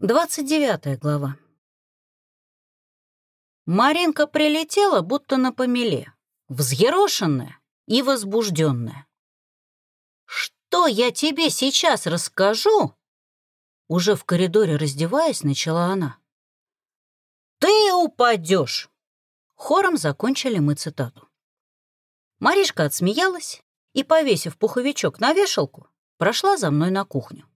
29 глава. Маринка прилетела, будто на помеле, взъерошенная и возбужденная. «Что я тебе сейчас расскажу?» Уже в коридоре раздеваясь, начала она. «Ты упадешь!» Хором закончили мы цитату. Маришка отсмеялась и, повесив пуховичок на вешалку, прошла за мной на кухню.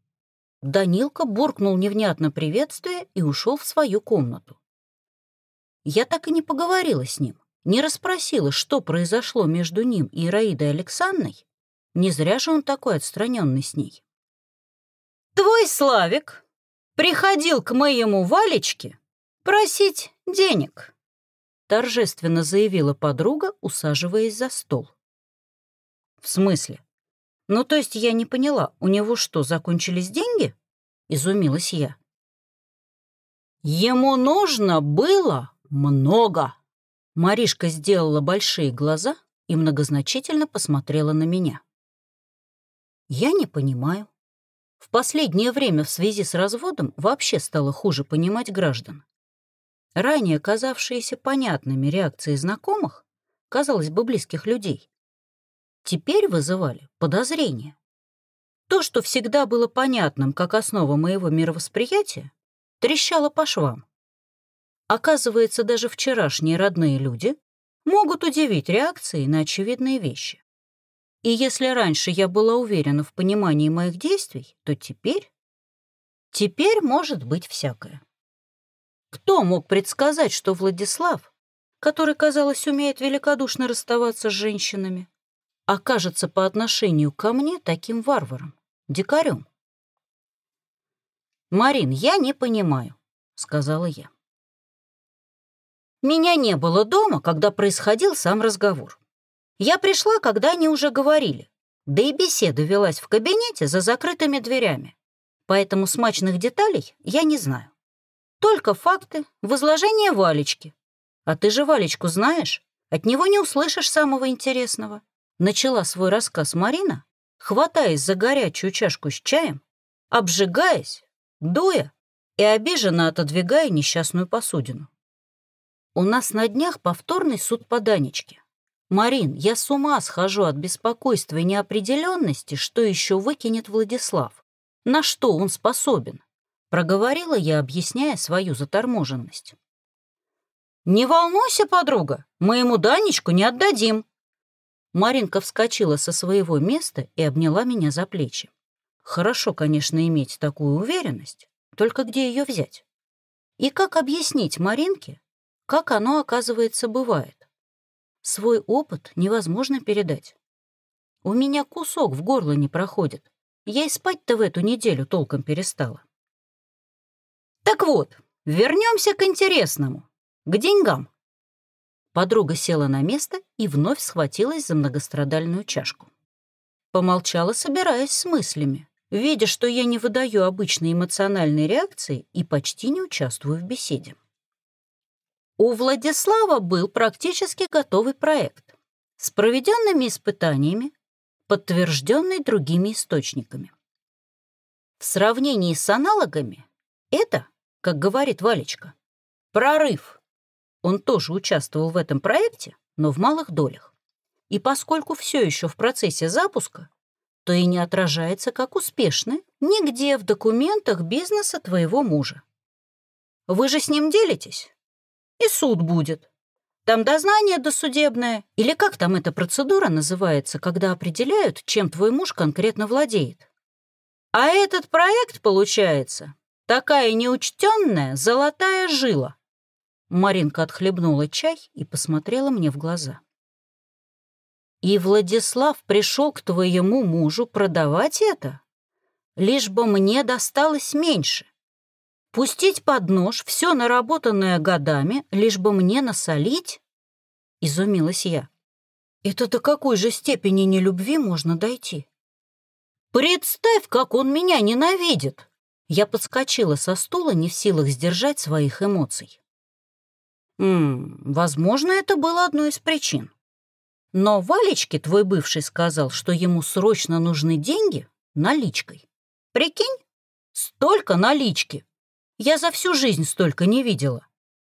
Данилка буркнул невнятно приветствие и ушел в свою комнату. Я так и не поговорила с ним, не расспросила, что произошло между ним и Ираидой Александрой. Не зря же он такой отстраненный с ней. «Твой Славик приходил к моему Валечке просить денег», торжественно заявила подруга, усаживаясь за стол. «В смысле?» «Ну, то есть я не поняла, у него что, закончились деньги?» — изумилась я. «Ему нужно было много!» Маришка сделала большие глаза и многозначительно посмотрела на меня. «Я не понимаю. В последнее время в связи с разводом вообще стало хуже понимать граждан. Ранее казавшиеся понятными реакции знакомых, казалось бы, близких людей, теперь вызывали подозрения. То, что всегда было понятным как основа моего мировосприятия, трещало по швам. Оказывается, даже вчерашние родные люди могут удивить реакцией на очевидные вещи. И если раньше я была уверена в понимании моих действий, то теперь... Теперь может быть всякое. Кто мог предсказать, что Владислав, который, казалось, умеет великодушно расставаться с женщинами, окажется по отношению ко мне таким варваром, дикарем. «Марин, я не понимаю», — сказала я. Меня не было дома, когда происходил сам разговор. Я пришла, когда они уже говорили, да и беседа велась в кабинете за закрытыми дверями, поэтому смачных деталей я не знаю. Только факты, возложение Валечки. А ты же Валечку знаешь, от него не услышишь самого интересного. Начала свой рассказ Марина, хватаясь за горячую чашку с чаем, обжигаясь, дуя и обиженно отодвигая несчастную посудину. «У нас на днях повторный суд по Данечке. Марин, я с ума схожу от беспокойства и неопределенности, что еще выкинет Владислав. На что он способен?» Проговорила я, объясняя свою заторможенность. «Не волнуйся, подруга, мы ему Данечку не отдадим», Маринка вскочила со своего места и обняла меня за плечи. Хорошо, конечно, иметь такую уверенность, только где ее взять? И как объяснить Маринке, как оно, оказывается, бывает? Свой опыт невозможно передать. У меня кусок в горло не проходит. Я и спать-то в эту неделю толком перестала. Так вот, вернемся к интересному, к деньгам. Подруга села на место и вновь схватилась за многострадальную чашку. Помолчала, собираясь с мыслями, видя, что я не выдаю обычной эмоциональной реакции и почти не участвую в беседе. У Владислава был практически готовый проект с проведенными испытаниями, подтвержденный другими источниками. В сравнении с аналогами это, как говорит Валечка, прорыв. Он тоже участвовал в этом проекте, но в малых долях. И поскольку все еще в процессе запуска, то и не отражается как успешный нигде в документах бизнеса твоего мужа. Вы же с ним делитесь? И суд будет. Там дознание досудебное, или как там эта процедура называется, когда определяют, чем твой муж конкретно владеет. А этот проект, получается, такая неучтенная золотая жила, Маринка отхлебнула чай и посмотрела мне в глаза. «И Владислав пришел к твоему мужу продавать это? Лишь бы мне досталось меньше. Пустить под нож все наработанное годами, лишь бы мне насолить?» Изумилась я. «Это до какой же степени нелюбви можно дойти?» «Представь, как он меня ненавидит!» Я подскочила со стула, не в силах сдержать своих эмоций. М возможно, это было одной из причин. Но Валечке твой бывший сказал, что ему срочно нужны деньги наличкой. Прикинь, столько налички. Я за всю жизнь столько не видела.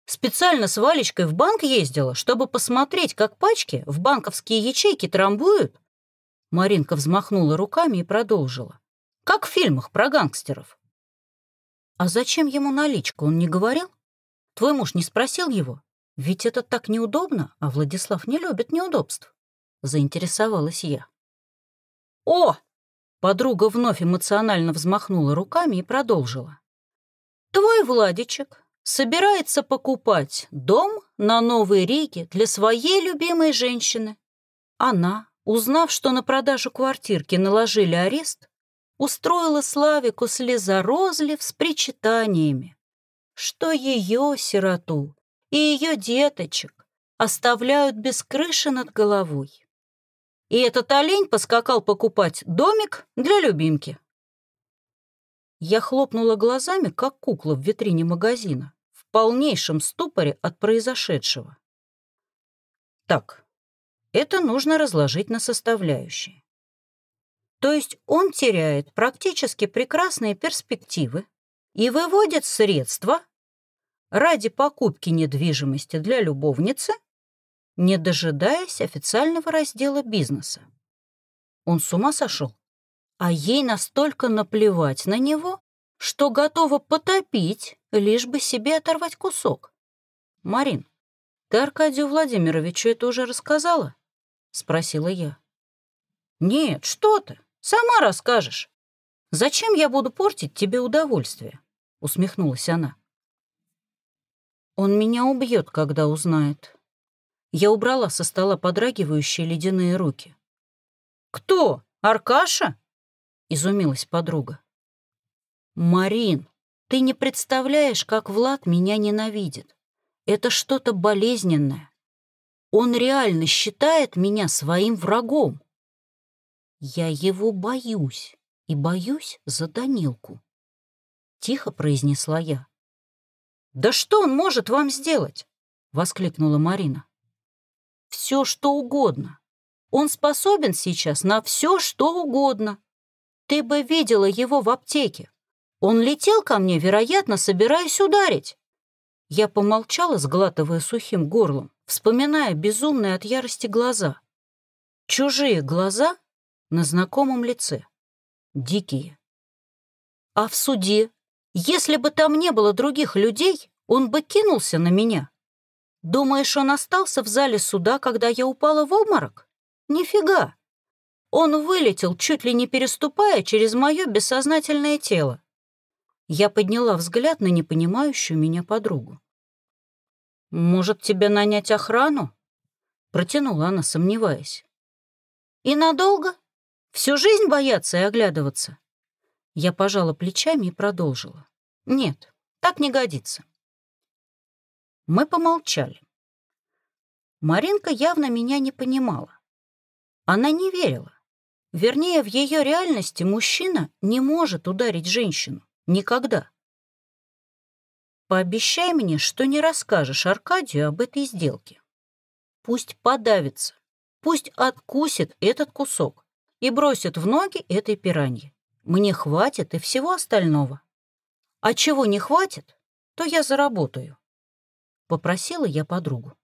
Специально с Валечкой в банк ездила, чтобы посмотреть, как пачки в банковские ячейки трамбуют. Маринка взмахнула руками и продолжила. Как в фильмах про гангстеров. А зачем ему наличка, он не говорил? Твой муж не спросил его? Ведь это так неудобно, а Владислав не любит неудобств. Заинтересовалась я. О! Подруга вновь эмоционально взмахнула руками и продолжила. Твой Владичек собирается покупать дом на Новой Риге для своей любимой женщины. Она, узнав, что на продажу квартирки наложили арест, устроила Славику слезорозлив с причитаниями, что ее сироту и ее деточек оставляют без крыши над головой. И этот олень поскакал покупать домик для любимки. Я хлопнула глазами, как кукла в витрине магазина, в полнейшем ступоре от произошедшего. Так, это нужно разложить на составляющие. То есть он теряет практически прекрасные перспективы и выводит средства ради покупки недвижимости для любовницы, не дожидаясь официального раздела бизнеса. Он с ума сошел, а ей настолько наплевать на него, что готова потопить, лишь бы себе оторвать кусок. «Марин, ты Аркадию Владимировичу это уже рассказала?» — спросила я. «Нет, что ты, сама расскажешь. Зачем я буду портить тебе удовольствие?» — усмехнулась она. «Он меня убьет, когда узнает». Я убрала со стола подрагивающие ледяные руки. «Кто? Аркаша?» — изумилась подруга. «Марин, ты не представляешь, как Влад меня ненавидит. Это что-то болезненное. Он реально считает меня своим врагом. Я его боюсь и боюсь за Данилку. Тихо произнесла я. «Да что он может вам сделать?» — воскликнула Марина. «Все, что угодно. Он способен сейчас на все, что угодно. Ты бы видела его в аптеке. Он летел ко мне, вероятно, собираясь ударить. Я помолчала, сглатывая сухим горлом, вспоминая безумные от ярости глаза. Чужие глаза на знакомом лице. Дикие. А в суде, если бы там не было других людей, он бы кинулся на меня. Думаешь, он остался в зале суда, когда я упала в обморок? Нифига. Он вылетел, чуть ли не переступая через мое бессознательное тело. Я подняла взгляд на непонимающую меня подругу. «Может, тебе нанять охрану?» Протянула она, сомневаясь. «И надолго? Всю жизнь бояться и оглядываться?» Я пожала плечами и продолжила. «Нет, так не годится». Мы помолчали. Маринка явно меня не понимала. Она не верила. Вернее, в ее реальности мужчина не может ударить женщину. Никогда. Пообещай мне, что не расскажешь Аркадию об этой сделке. Пусть подавится, пусть откусит этот кусок и бросит в ноги этой пираньи. Мне хватит и всего остального. А чего не хватит, то я заработаю. Попросила я подругу.